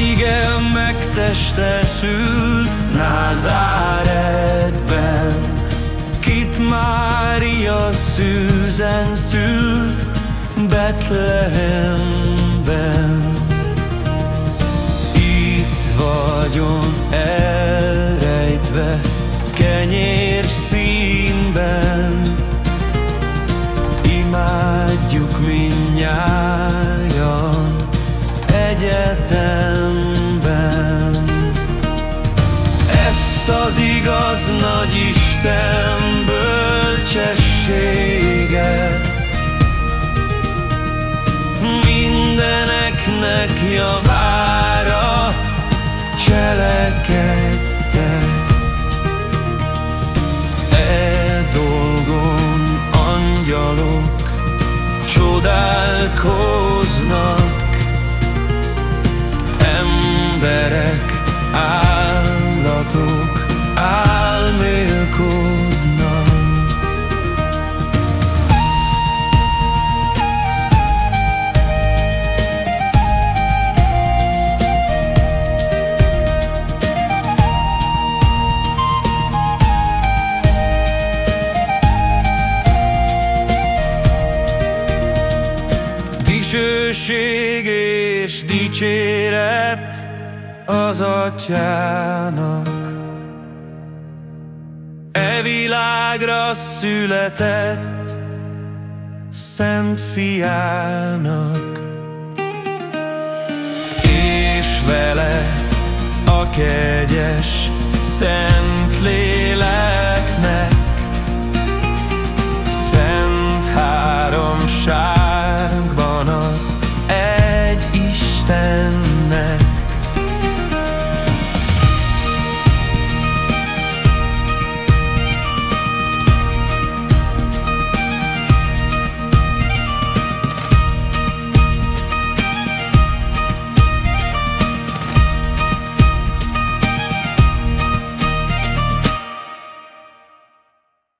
ige megtestesült Názáretben Kit Mária szűzen szült Betlehemben. Itt vagyon elrejtve kenyér színben nagy Isten bölcsességet. Mindeneknek javára cselekedte E dolgon angyalok csodálkoznak Dicsőség és dicséret az atyának. E világra született Szent fiának. És vele a kegyes Szent